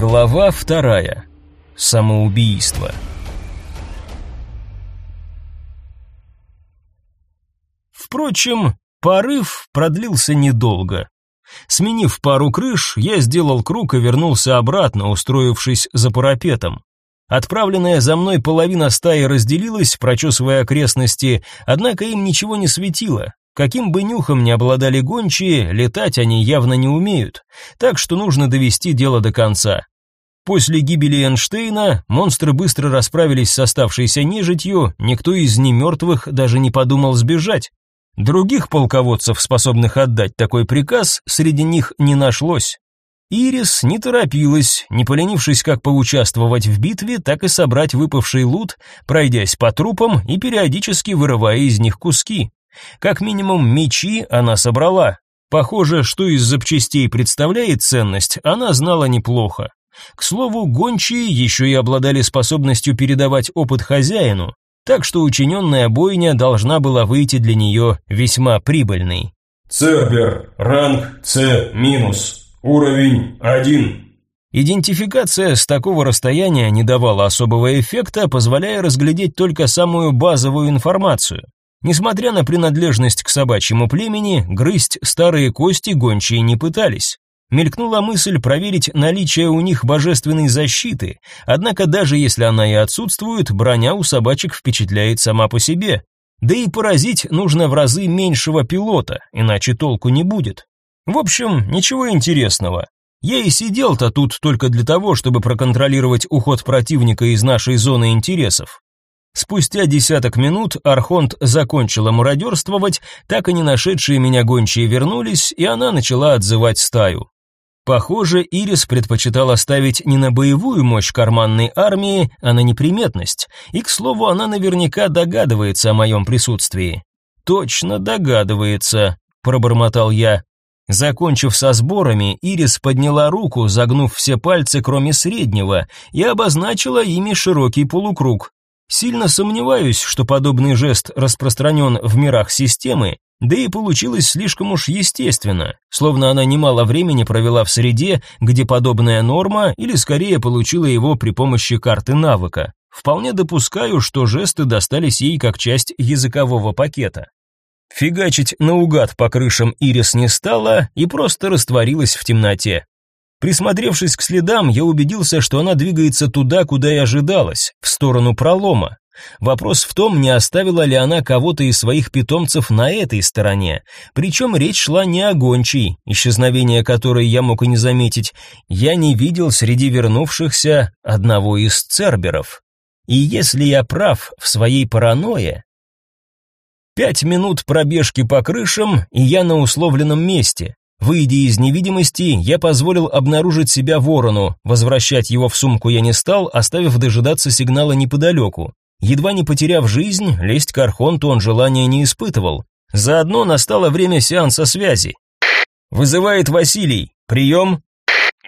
Глава вторая. Самоубийство. Впрочем, порыв продлился недолго. Сменив пару крыш, я сделал круг и вернулся обратно, устроившись за парапетом. Отправленная за мной половина стаи разделилась, прочесывая окрестности, однако им ничего не светило. Каким бы нюхом ни обладали гончие, летать они явно не умеют, так что нужно довести дело до конца. После гибели Эйнштейна монстры быстро расправились с оставшейся нежитью, никто из немертвых даже не подумал сбежать. Других полководцев, способных отдать такой приказ, среди них не нашлось. Ирис не торопилась, не поленившись как поучаствовать в битве, так и собрать выпавший лут, пройдясь по трупам и периодически вырывая из них куски. Как минимум мечи она собрала. Похоже, что из запчастей представляет ценность, она знала неплохо. К слову, гончие еще и обладали способностью передавать опыт хозяину, так что учиненная бойня должна была выйти для нее весьма прибыльной. Цербер, ранг С-, уровень 1. Идентификация с такого расстояния не давала особого эффекта, позволяя разглядеть только самую базовую информацию. Несмотря на принадлежность к собачьему племени, грызть старые кости гончие не пытались. Мелькнула мысль проверить наличие у них божественной защиты, однако даже если она и отсутствует, броня у собачек впечатляет сама по себе. Да и поразить нужно в разы меньшего пилота, иначе толку не будет. В общем, ничего интересного. Я и сидел-то тут только для того, чтобы проконтролировать уход противника из нашей зоны интересов. Спустя десяток минут Архонт закончила мародерствовать, так и не нашедшие меня гончие вернулись, и она начала отзывать стаю. Похоже, Ирис предпочитала ставить не на боевую мощь карманной армии, а на неприметность. И, к слову, она наверняка догадывается о моем присутствии. Точно догадывается, пробормотал я. Закончив со сборами, Ирис подняла руку, загнув все пальцы, кроме среднего, и обозначила ими широкий полукруг. Сильно сомневаюсь, что подобный жест распространен в мирах системы, да и получилось слишком уж естественно, словно она немало времени провела в среде, где подобная норма, или скорее получила его при помощи карты навыка. Вполне допускаю, что жесты достались ей как часть языкового пакета. Фигачить наугад по крышам Ирис не стала и просто растворилась в темноте. Присмотревшись к следам, я убедился, что она двигается туда, куда и ожидалось, в сторону пролома. Вопрос в том, не оставила ли она кого-то из своих питомцев на этой стороне. Причем речь шла не о гончей, исчезновение которой я мог и не заметить. Я не видел среди вернувшихся одного из церберов. И если я прав в своей паранойе... Пять минут пробежки по крышам, и я на условленном месте. Выйдя из невидимости, я позволил обнаружить себя ворону. Возвращать его в сумку я не стал, оставив дожидаться сигнала неподалеку. Едва не потеряв жизнь, лезть к Архонту он желания не испытывал. Заодно настало время сеанса связи. «Вызывает Василий. Прием?»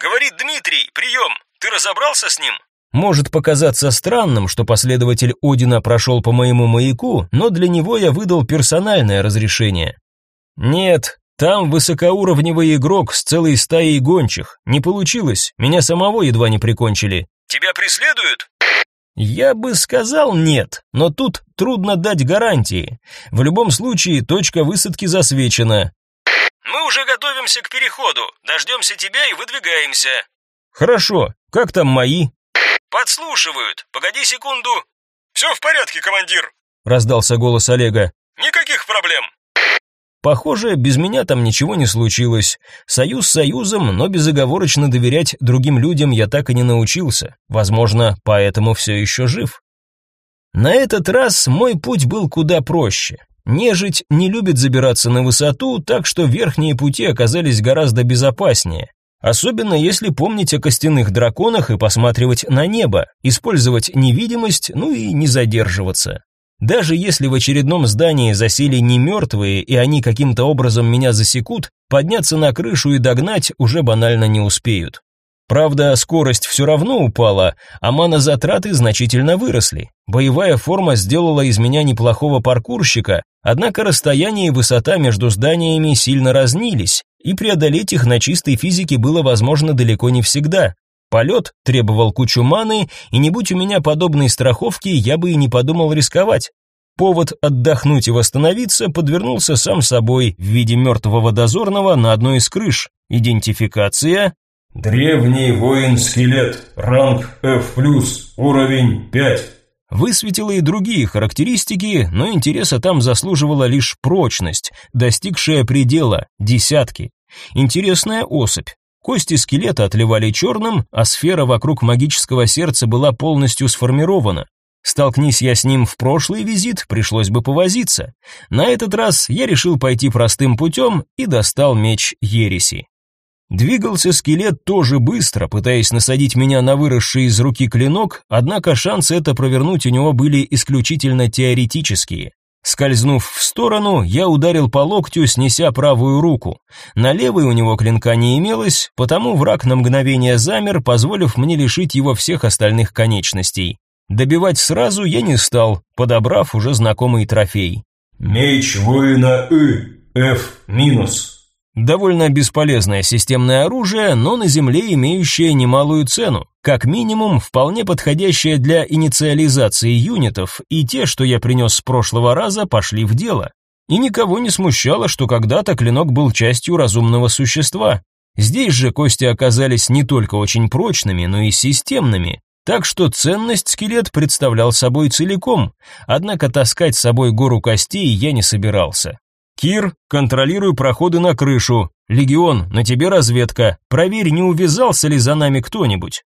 «Говорит Дмитрий, прием. Ты разобрался с ним?» Может показаться странным, что последователь Одина прошел по моему маяку, но для него я выдал персональное разрешение. «Нет, там высокоуровневый игрок с целой стаей гончих. Не получилось, меня самого едва не прикончили». «Тебя преследуют?» Я бы сказал нет, но тут трудно дать гарантии. В любом случае, точка высадки засвечена. Мы уже готовимся к переходу. Дождемся тебя и выдвигаемся. Хорошо. Как там мои? Подслушивают. Погоди секунду. Все в порядке, командир. Раздался голос Олега. Никаких проблем. Похоже, без меня там ничего не случилось. Союз союзом, но безоговорочно доверять другим людям я так и не научился. Возможно, поэтому все еще жив. На этот раз мой путь был куда проще. Нежить не любит забираться на высоту, так что верхние пути оказались гораздо безопаснее. Особенно если помнить о костяных драконах и посматривать на небо, использовать невидимость, ну и не задерживаться. Даже если в очередном здании засели не мертвые, и они каким-то образом меня засекут, подняться на крышу и догнать уже банально не успеют. Правда, скорость все равно упала, а манозатраты значительно выросли. Боевая форма сделала из меня неплохого паркурщика, однако расстояние и высота между зданиями сильно разнились, и преодолеть их на чистой физике было возможно далеко не всегда. Полет требовал кучу маны, и не будь у меня подобной страховки, я бы и не подумал рисковать. Повод отдохнуть и восстановиться подвернулся сам собой в виде мертвого дозорного на одной из крыш. Идентификация Древний воин-скелет, ранг F+, уровень 5. Высветила и другие характеристики, но интереса там заслуживала лишь прочность, достигшая предела десятки. Интересная особь. Кости скелета отливали черным, а сфера вокруг магического сердца была полностью сформирована. Столкнись я с ним в прошлый визит, пришлось бы повозиться. На этот раз я решил пойти простым путем и достал меч Ереси. Двигался скелет тоже быстро, пытаясь насадить меня на выросший из руки клинок, однако шансы это провернуть у него были исключительно теоретические. Скользнув в сторону, я ударил по локтю, снеся правую руку. На левой у него клинка не имелось, потому враг на мгновение замер, позволив мне лишить его всех остальных конечностей. Добивать сразу я не стал, подобрав уже знакомый трофей. Меч воина И, F-. Довольно бесполезное системное оружие, но на Земле имеющее немалую цену. Как минимум, вполне подходящее для инициализации юнитов, и те, что я принес с прошлого раза, пошли в дело. И никого не смущало, что когда-то клинок был частью разумного существа. Здесь же кости оказались не только очень прочными, но и системными. Так что ценность скелет представлял собой целиком, однако таскать с собой гору костей я не собирался. Кир, контролируй проходы на крышу. Легион, на тебе разведка. Проверь, не увязался ли за нами кто-нибудь.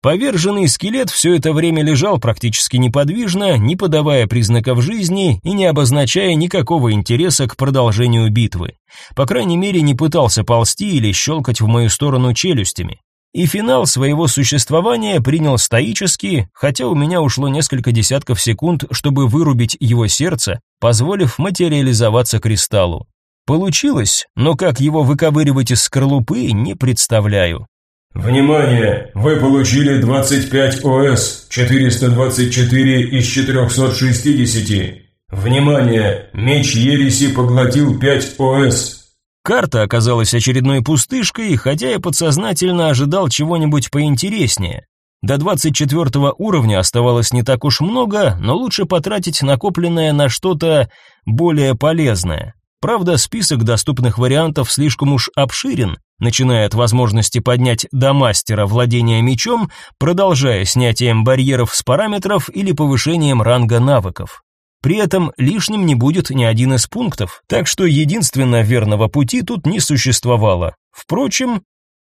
Поверженный скелет все это время лежал практически неподвижно, не подавая признаков жизни и не обозначая никакого интереса к продолжению битвы. По крайней мере, не пытался ползти или щелкать в мою сторону челюстями. И финал своего существования принял стоически, хотя у меня ушло несколько десятков секунд, чтобы вырубить его сердце, позволив материализоваться кристаллу. Получилось, но как его выковыривать из скорлупы, не представляю. Внимание! Вы получили 25 ОС, 424 из 460. Внимание! Меч Ереси поглотил 5 ОС, Карта оказалась очередной пустышкой, хотя я подсознательно ожидал чего-нибудь поинтереснее. До 24 уровня оставалось не так уж много, но лучше потратить накопленное на что-то более полезное. Правда, список доступных вариантов слишком уж обширен, начиная от возможности поднять до мастера владения мечом, продолжая снятием барьеров с параметров или повышением ранга навыков. При этом лишним не будет ни один из пунктов, так что единственно верного пути тут не существовало. Впрочем,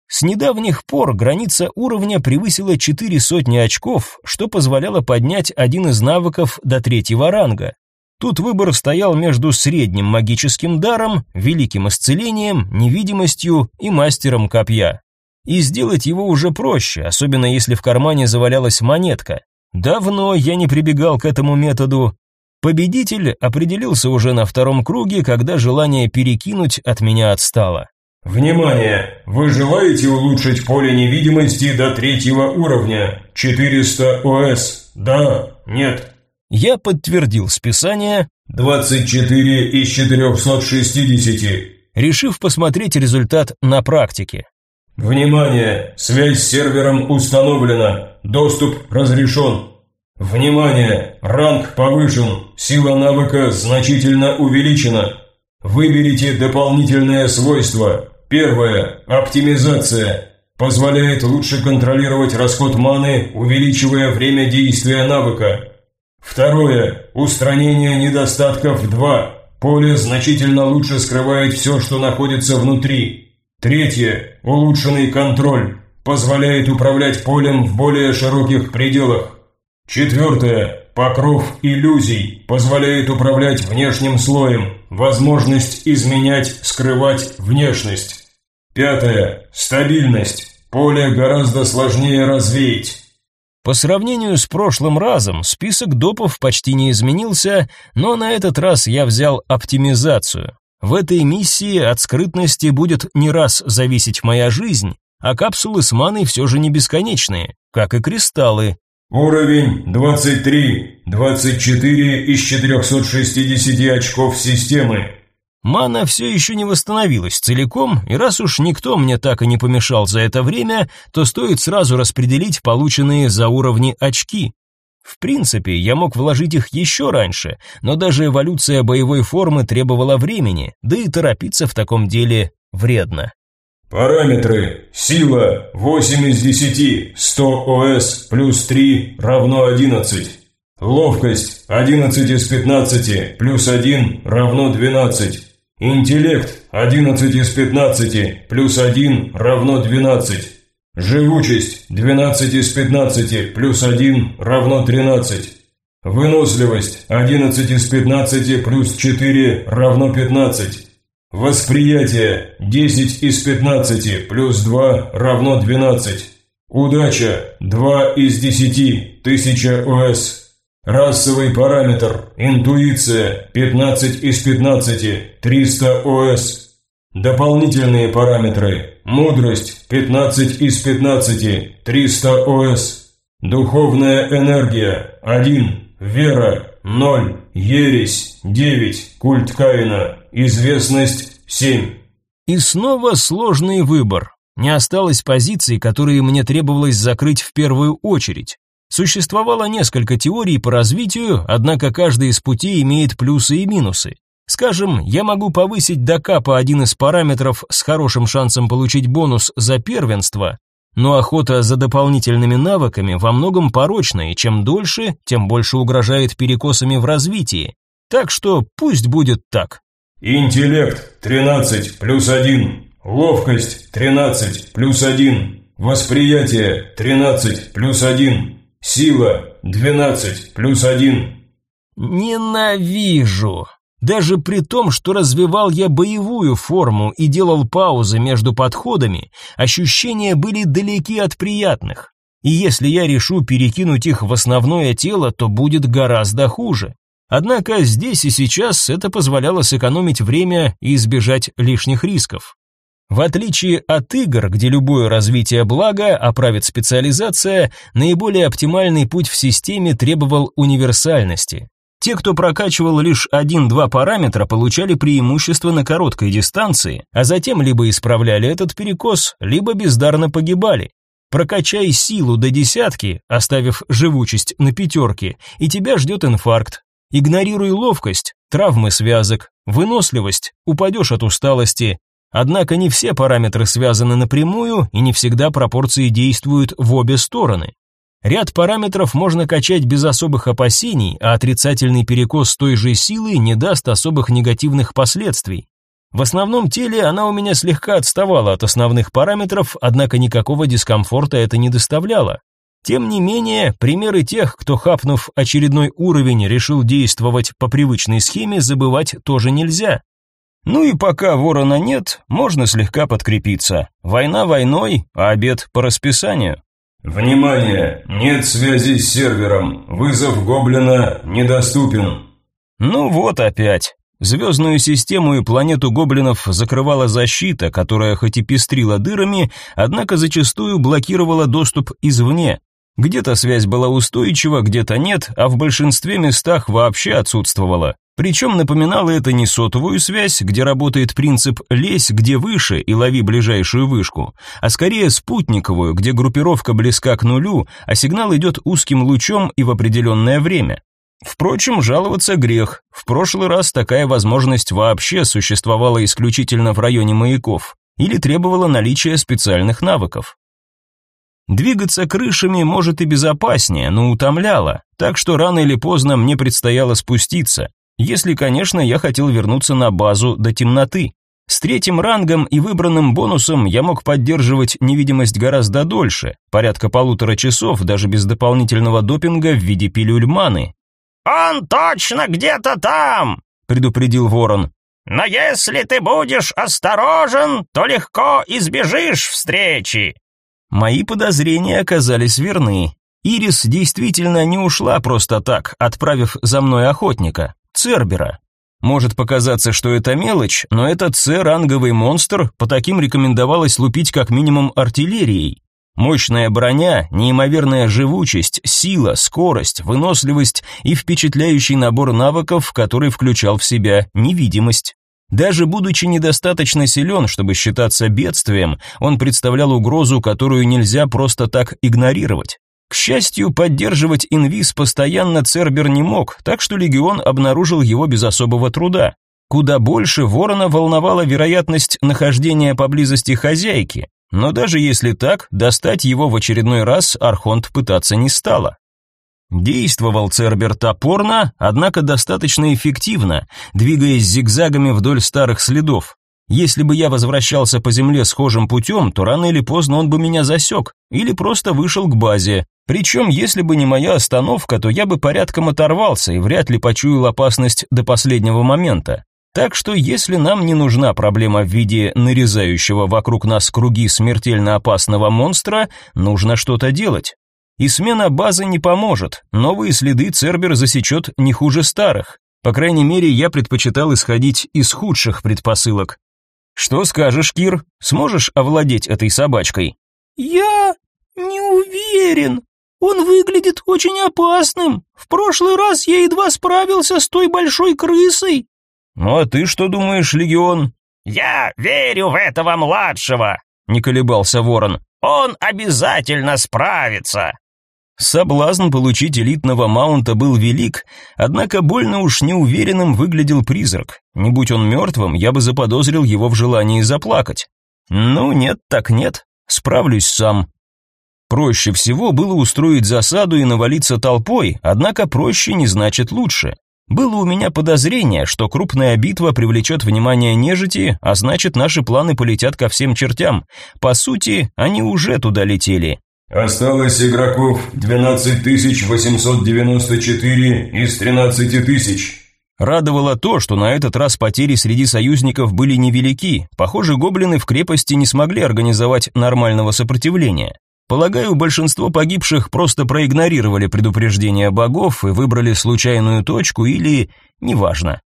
с недавних пор граница уровня превысила четыре сотни очков, что позволяло поднять один из навыков до третьего ранга. Тут выбор стоял между средним магическим даром, великим исцелением, невидимостью и мастером копья. И сделать его уже проще, особенно если в кармане завалялась монетка. Давно я не прибегал к этому методу, Победитель определился уже на втором круге, когда желание перекинуть от меня отстало. Внимание! Вы желаете улучшить поле невидимости до третьего уровня? 400 ОС. Да, нет. Я подтвердил списание 24 из 460. Решив посмотреть результат на практике. Внимание! Связь с сервером установлена. Доступ разрешен. Внимание! Ранг повышен, сила навыка значительно увеличена. Выберите дополнительное свойство. Первое. Оптимизация. Позволяет лучше контролировать расход маны, увеличивая время действия навыка. Второе. Устранение недостатков 2. Поле значительно лучше скрывает все, что находится внутри. Третье. Улучшенный контроль. Позволяет управлять полем в более широких пределах. Четвертое. Покров иллюзий позволяет управлять внешним слоем, возможность изменять, скрывать внешность. Пятое. Стабильность. Поле гораздо сложнее развеять. По сравнению с прошлым разом, список допов почти не изменился, но на этот раз я взял оптимизацию. В этой миссии от скрытности будет не раз зависеть моя жизнь, а капсулы с маной все же не бесконечные, как и кристаллы, Уровень 23, 24 из 460 очков системы. Мана все еще не восстановилась целиком, и раз уж никто мне так и не помешал за это время, то стоит сразу распределить полученные за уровни очки. В принципе, я мог вложить их еще раньше, но даже эволюция боевой формы требовала времени, да и торопиться в таком деле вредно. Параметры. Сила 8 из 10, 100 ОС плюс 3 равно 11. Ловкость 11 из 15 плюс 1 равно 12. Интеллект 11 из 15 плюс 1 равно 12. Живучесть 12 из 15 плюс 1 равно 13. Выносливость 11 из 15 плюс 4 равно 15. Восприятие 10 из 15 плюс 2 равно 12. Удача 2 из 10 1000 ОС. Расовый параметр интуиция 15 из 15 300 ОС. Дополнительные параметры. Мудрость 15 из 15, 300 ОС. Духовная энергия 1, вера 0, ересь 9, культ Каина, известность 7. И снова сложный выбор. Не осталось позиций, которые мне требовалось закрыть в первую очередь. Существовало несколько теорий по развитию, однако каждый из путей имеет плюсы и минусы. Скажем, я могу повысить до капа один из параметров с хорошим шансом получить бонус за первенство, но охота за дополнительными навыками во многом порочна, и чем дольше, тем больше угрожает перекосами в развитии. Так что пусть будет так. Интеллект 13 плюс 1, ловкость 13 плюс 1, восприятие 13 плюс 1, сила 12 плюс 1. Ненавижу. Даже при том, что развивал я боевую форму и делал паузы между подходами, ощущения были далеки от приятных. И если я решу перекинуть их в основное тело, то будет гораздо хуже. Однако здесь и сейчас это позволяло сэкономить время и избежать лишних рисков. В отличие от игр, где любое развитие блага, а правит специализация, наиболее оптимальный путь в системе требовал универсальности. Те, кто прокачивал лишь один-два параметра, получали преимущество на короткой дистанции, а затем либо исправляли этот перекос, либо бездарно погибали. Прокачай силу до десятки, оставив живучесть на пятерке, и тебя ждет инфаркт. Игнорируй ловкость, травмы связок, выносливость, упадешь от усталости. Однако не все параметры связаны напрямую, и не всегда пропорции действуют в обе стороны. Ряд параметров можно качать без особых опасений, а отрицательный перекос той же силы не даст особых негативных последствий. В основном теле она у меня слегка отставала от основных параметров, однако никакого дискомфорта это не доставляло. Тем не менее, примеры тех, кто хапнув очередной уровень, решил действовать по привычной схеме, забывать тоже нельзя. Ну и пока ворона нет, можно слегка подкрепиться. Война войной, а обед по расписанию. «Внимание! Нет связи с сервером. Вызов гоблина недоступен». Ну вот опять. Звездную систему и планету гоблинов закрывала защита, которая хоть и пестрила дырами, однако зачастую блокировала доступ извне. Где-то связь была устойчива, где-то нет, а в большинстве местах вообще отсутствовала. Причем напоминало это не сотовую связь, где работает принцип «лезь где выше и лови ближайшую вышку», а скорее спутниковую, где группировка близка к нулю, а сигнал идет узким лучом и в определенное время. Впрочем, жаловаться грех. В прошлый раз такая возможность вообще существовала исключительно в районе маяков или требовала наличия специальных навыков. Двигаться крышами может и безопаснее, но утомляло, так что рано или поздно мне предстояло спуститься, если, конечно, я хотел вернуться на базу до темноты. С третьим рангом и выбранным бонусом я мог поддерживать невидимость гораздо дольше, порядка полутора часов, даже без дополнительного допинга в виде пилюль маны. «Он точно где-то там!» — предупредил ворон. «Но если ты будешь осторожен, то легко избежишь встречи!» Мои подозрения оказались верны. Ирис действительно не ушла просто так, отправив за мной охотника. Цербера. Может показаться, что это мелочь, но этот С-ранговый монстр, по таким рекомендовалось лупить как минимум артиллерией. Мощная броня, неимоверная живучесть, сила, скорость, выносливость и впечатляющий набор навыков, который включал в себя невидимость. Даже будучи недостаточно силен, чтобы считаться бедствием, он представлял угрозу, которую нельзя просто так игнорировать. К счастью, поддерживать инвиз постоянно Цербер не мог, так что легион обнаружил его без особого труда. Куда больше ворона волновала вероятность нахождения поблизости хозяйки, но даже если так, достать его в очередной раз Архонт пытаться не стала. Действовал Цербер топорно, однако достаточно эффективно, двигаясь зигзагами вдоль старых следов. Если бы я возвращался по земле схожим путем, то рано или поздно он бы меня засек, или просто вышел к базе. Причем, если бы не моя остановка, то я бы порядком оторвался и вряд ли почуял опасность до последнего момента. Так что, если нам не нужна проблема в виде нарезающего вокруг нас круги смертельно опасного монстра, нужно что-то делать. И смена базы не поможет, новые следы Цербер засечет не хуже старых. По крайней мере, я предпочитал исходить из худших предпосылок. Что скажешь, Кир? Сможешь овладеть этой собачкой? Я не уверен. Он выглядит очень опасным. В прошлый раз я едва справился с той большой крысой. Ну а ты что думаешь, Легион? Я верю в этого младшего, не колебался Ворон. Он обязательно справится. Соблазн получить элитного маунта был велик, однако больно уж неуверенным выглядел призрак. Не будь он мертвым, я бы заподозрил его в желании заплакать. Ну, нет так нет, справлюсь сам. Проще всего было устроить засаду и навалиться толпой, однако проще не значит лучше. Было у меня подозрение, что крупная битва привлечет внимание нежити, а значит наши планы полетят ко всем чертям. По сути, они уже туда летели. Осталось игроков 12894 из 13 тысяч. Радовало то, что на этот раз потери среди союзников были невелики. Похоже, гоблины в крепости не смогли организовать нормального сопротивления. Полагаю, большинство погибших просто проигнорировали предупреждения богов и выбрали случайную точку или... неважно.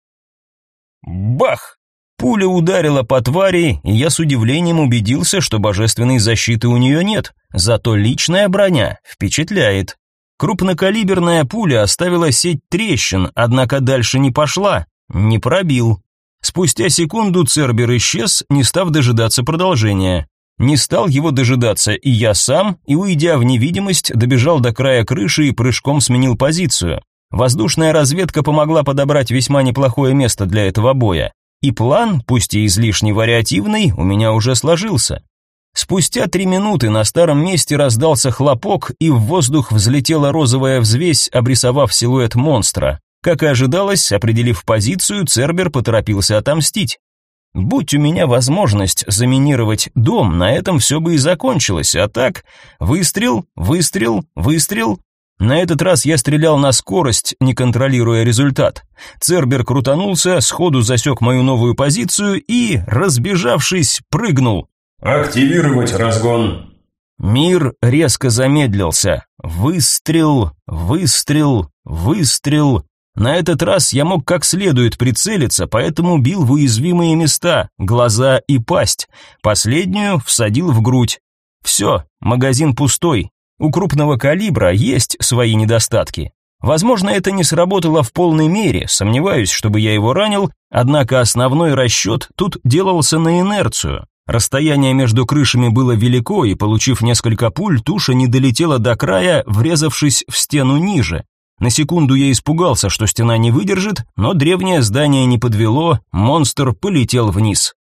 Бах! Пуля ударила по твари, и я с удивлением убедился, что божественной защиты у нее нет, зато личная броня впечатляет. Крупнокалиберная пуля оставила сеть трещин, однако дальше не пошла, не пробил. Спустя секунду Цербер исчез, не став дожидаться продолжения. Не стал его дожидаться и я сам, и, уйдя в невидимость, добежал до края крыши и прыжком сменил позицию. Воздушная разведка помогла подобрать весьма неплохое место для этого боя. И план, пусть и излишне вариативный, у меня уже сложился. Спустя три минуты на старом месте раздался хлопок, и в воздух взлетела розовая взвесь, обрисовав силуэт монстра. Как и ожидалось, определив позицию, Цербер поторопился отомстить. Будь у меня возможность заминировать дом, на этом все бы и закончилось, а так выстрел, выстрел, выстрел, на этот раз я стрелял на скорость, не контролируя результат. Цербер крутанулся, сходу засек мою новую позицию и, разбежавшись, прыгнул. «Активировать разгон!» Мир резко замедлился. Выстрел, выстрел, выстрел. На этот раз я мог как следует прицелиться, поэтому бил в уязвимые места, глаза и пасть. Последнюю всадил в грудь. Все, магазин пустой, у крупного калибра есть свои недостатки. Возможно, это не сработало в полной мере, сомневаюсь, чтобы я его ранил, однако основной расчет тут делался на инерцию. Расстояние между крышами было велико, и, получив несколько пуль, туша не долетела до края, врезавшись в стену ниже. На секунду я испугался, что стена не выдержит, но древнее здание не подвело, монстр полетел вниз.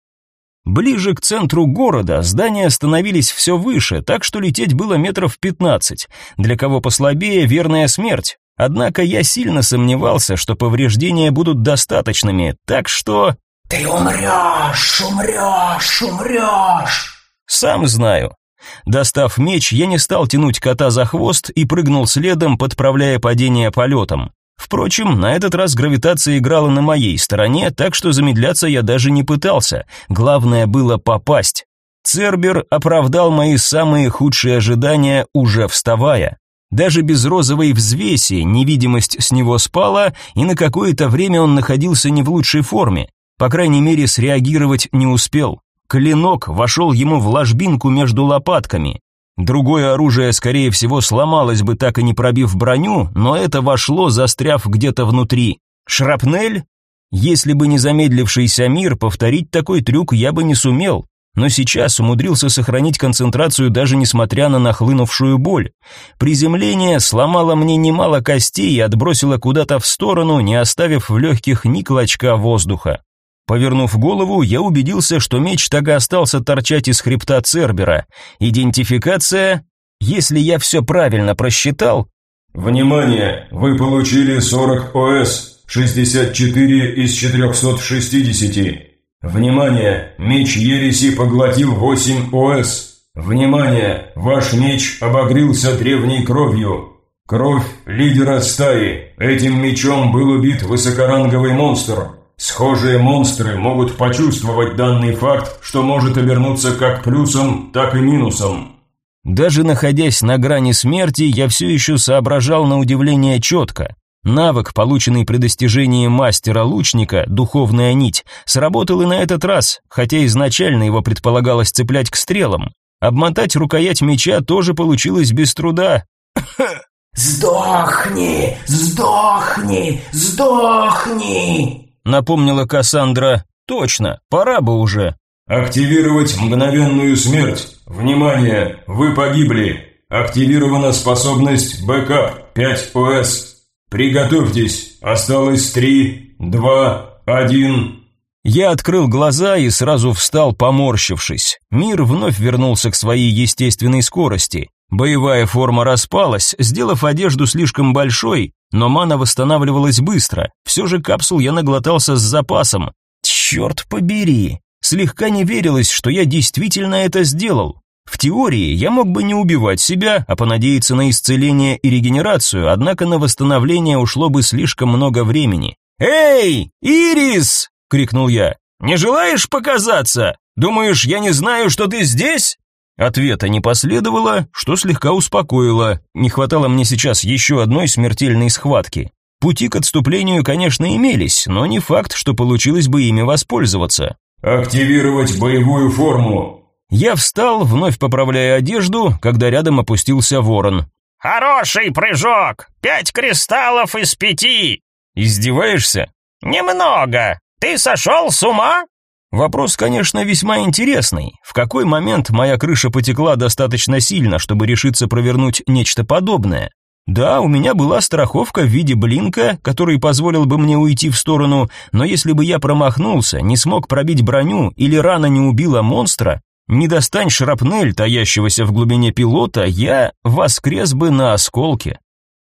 Ближе к центру города здания становились все выше, так что лететь было метров пятнадцать. Для кого послабее, верная смерть. Однако я сильно сомневался, что повреждения будут достаточными, так что... «Ты умрешь, умрешь, умрешь!» «Сам знаю». Достав меч, я не стал тянуть кота за хвост и прыгнул следом, подправляя падение полетом. Впрочем, на этот раз гравитация играла на моей стороне, так что замедляться я даже не пытался. Главное было попасть. Цербер оправдал мои самые худшие ожидания, уже вставая. Даже без розовой взвеси невидимость с него спала, и на какое-то время он находился не в лучшей форме. По крайней мере, среагировать не успел. Клинок вошел ему в ложбинку между лопатками. Другое оружие, скорее всего, сломалось бы, так и не пробив броню, но это вошло, застряв где-то внутри. Шрапнель? Если бы не замедлившийся мир, повторить такой трюк я бы не сумел, но сейчас умудрился сохранить концентрацию даже несмотря на нахлынувшую боль. Приземление сломало мне немало костей и отбросило куда-то в сторону, не оставив в легких ни клочка воздуха. Повернув голову, я убедился, что меч так и остался торчать из хребта Цербера. Идентификация, если я все правильно просчитал... Внимание! Вы получили 40 ОС, 64 из 460. Внимание! Меч Ереси поглотил 8 ОС. Внимание! Ваш меч обогрился древней кровью. Кровь лидера стаи. Этим мечом был убит высокоранговый монстр. Схожие монстры могут почувствовать данный факт, что может обернуться как плюсом, так и минусом. Даже находясь на грани смерти, я все еще соображал на удивление четко. Навык, полученный при достижении мастера-лучника, духовная нить, сработал и на этот раз, хотя изначально его предполагалось цеплять к стрелам. Обмотать рукоять меча тоже получилось без труда. «Сдохни! Сдохни! Сдохни!» Напомнила Кассандра. «Точно, пора бы уже». «Активировать мгновенную смерть! Внимание! Вы погибли! Активирована способность бэкап 5 ОС «Приготовьтесь! Осталось три, два, один...» Я открыл глаза и сразу встал, поморщившись. Мир вновь вернулся к своей естественной скорости. Боевая форма распалась, сделав одежду слишком большой, но мана восстанавливалась быстро. Все же капсул я наглотался с запасом. Черт побери! Слегка не верилось, что я действительно это сделал. В теории я мог бы не убивать себя, а понадеяться на исцеление и регенерацию, однако на восстановление ушло бы слишком много времени. «Эй, Ирис!» — крикнул я. «Не желаешь показаться? Думаешь, я не знаю, что ты здесь?» Ответа не последовало, что слегка успокоило. Не хватало мне сейчас еще одной смертельной схватки. Пути к отступлению, конечно, имелись, но не факт, что получилось бы ими воспользоваться. «Активировать боевую форму», я встал, вновь поправляя одежду, когда рядом опустился ворон. «Хороший прыжок! Пять кристаллов из пяти!» «Издеваешься?» «Немного! Ты сошел с ума?» Вопрос, конечно, весьма интересный. В какой момент моя крыша потекла достаточно сильно, чтобы решиться провернуть нечто подобное? Да, у меня была страховка в виде блинка, который позволил бы мне уйти в сторону, но если бы я промахнулся, не смог пробить броню или рана не убила монстра, не достань шрапнель, таящегося в глубине пилота, я воскрес бы на осколке.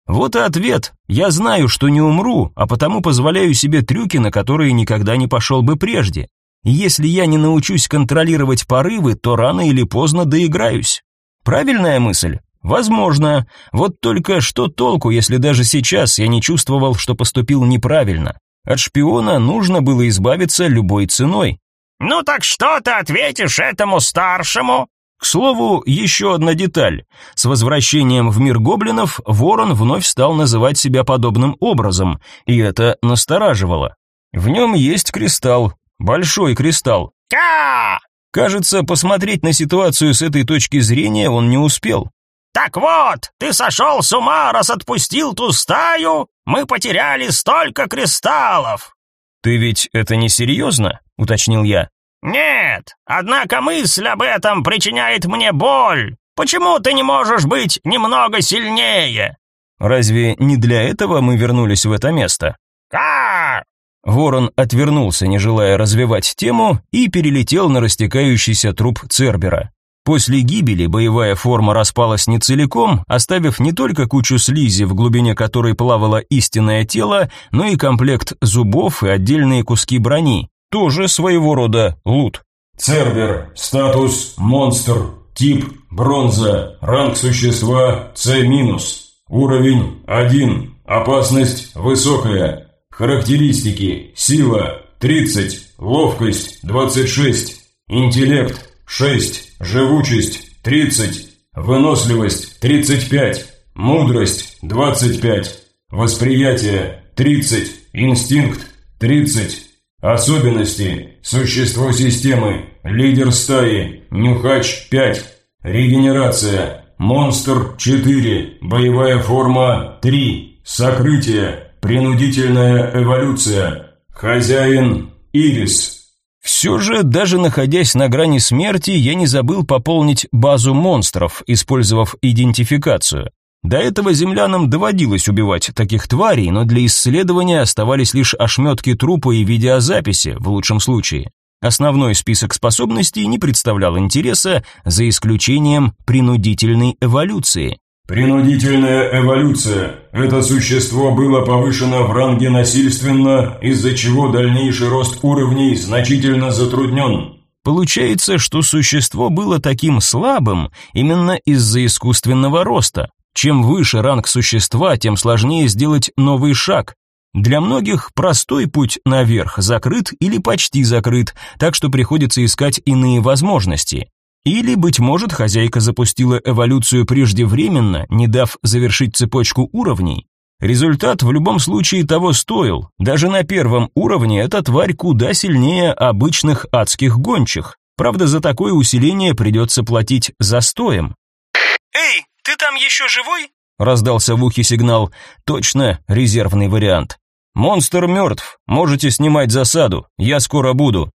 Вот и ответ. Я знаю, что не умру, а потому позволяю себе трюки, на которые никогда не пошел бы прежде. Если я не научусь контролировать порывы, то рано или поздно доиграюсь. Правильная мысль? Возможно. Вот только что толку, если даже сейчас я не чувствовал, что поступил неправильно. От шпиона нужно было избавиться любой ценой. «Ну так что ты ответишь этому старшему?» К слову, еще одна деталь. С возвращением в мир гоблинов Ворон вновь стал называть себя подобным образом, и это настораживало. В нем есть кристалл, большой кристалл. Ка! Кажется, посмотреть на ситуацию с этой точки зрения он не успел. «Так вот, ты сошел с ума, раз отпустил ту стаю? Мы потеряли столько кристаллов!» «Ты ведь это не серьезно?» — уточнил я. «Нет, однако мысль об этом причиняет мне боль. Почему ты не можешь быть немного сильнее?» «Разве не для этого мы вернулись в это место?» Ворон отвернулся, не желая развивать тему, и перелетел на растекающийся труп Цербера. После гибели боевая форма распалась не целиком, оставив не только кучу слизи, в глубине которой плавало истинное тело, но и комплект зубов и отдельные куски брони, тоже своего рода лут. Цербер, статус монстр, тип бронза, ранг существа С-, уровень 1, опасность высокая, характеристики сила 30, ловкость 26, интеллект 6, живучесть 30, выносливость 35, мудрость 25, восприятие 30, инстинкт 30, Особенности. Существо системы. Лидер стаи. Нюхач 5. Регенерация. Монстр 4. Боевая форма 3. Сокрытие. Принудительная эволюция. Хозяин Ирис. Все же, даже находясь на грани смерти, я не забыл пополнить базу монстров, использовав идентификацию. До этого землянам доводилось убивать таких тварей, но для исследования оставались лишь ошметки трупа и видеозаписи, в лучшем случае. Основной список способностей не представлял интереса, за исключением принудительной эволюции. Принудительная эволюция. Это существо было повышено в ранге насильственно, из-за чего дальнейший рост уровней значительно затруднен. Получается, что существо было таким слабым именно из-за искусственного роста. Чем выше ранг существа, тем сложнее сделать новый шаг. Для многих простой путь наверх закрыт или почти закрыт, так что приходится искать иные возможности. Или, быть может, хозяйка запустила эволюцию преждевременно, не дав завершить цепочку уровней. Результат в любом случае того стоил. Даже на первом уровне эта тварь куда сильнее обычных адских гончих. Правда, за такое усиление придется платить застоем. «Эй, ты там еще живой?» Раздался в ухе сигнал. Точно, резервный вариант. «Монстр мертв. Можете снимать засаду. Я скоро буду».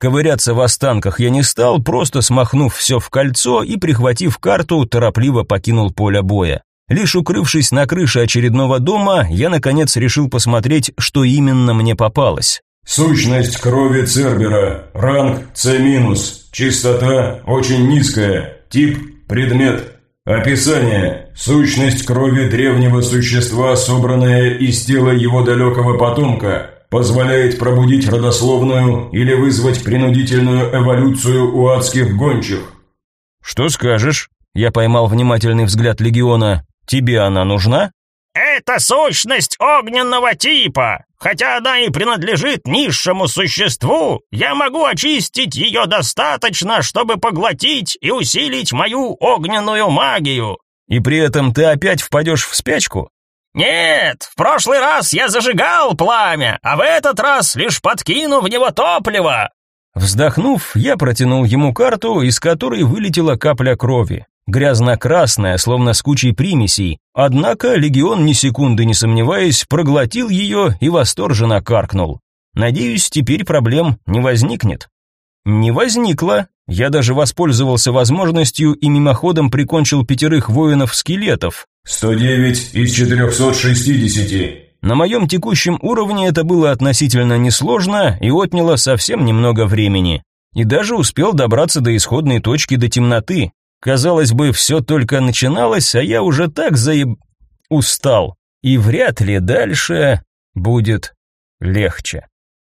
Ковыряться в останках я не стал, просто смахнув все в кольцо и, прихватив карту, торопливо покинул поле боя. Лишь укрывшись на крыше очередного дома, я, наконец, решил посмотреть, что именно мне попалось. Сущность крови Цербера. Ранг С-. Чистота очень низкая. Тип – предмет. Описание. Сущность крови древнего существа, собранная из тела его далекого потомка позволяет пробудить родословную или вызвать принудительную эволюцию у адских гончих. Что скажешь? Я поймал внимательный взгляд легиона. Тебе она нужна? Это сущность огненного типа. Хотя она и принадлежит низшему существу, я могу очистить ее достаточно, чтобы поглотить и усилить мою огненную магию. И при этом ты опять впадешь в спячку? «Нет, в прошлый раз я зажигал пламя, а в этот раз лишь подкину в него топливо!» Вздохнув, я протянул ему карту, из которой вылетела капля крови. Грязно-красная, словно с кучей примесей. Однако легион, ни секунды не сомневаясь, проглотил ее и восторженно каркнул. Надеюсь, теперь проблем не возникнет. Не возникло. Я даже воспользовался возможностью и мимоходом прикончил пятерых воинов-скелетов, 109 из 460. На моем текущем уровне это было относительно несложно и отняло совсем немного времени. И даже успел добраться до исходной точки до темноты. Казалось бы, все только начиналось, а я уже так заеб... устал. И вряд ли дальше будет легче.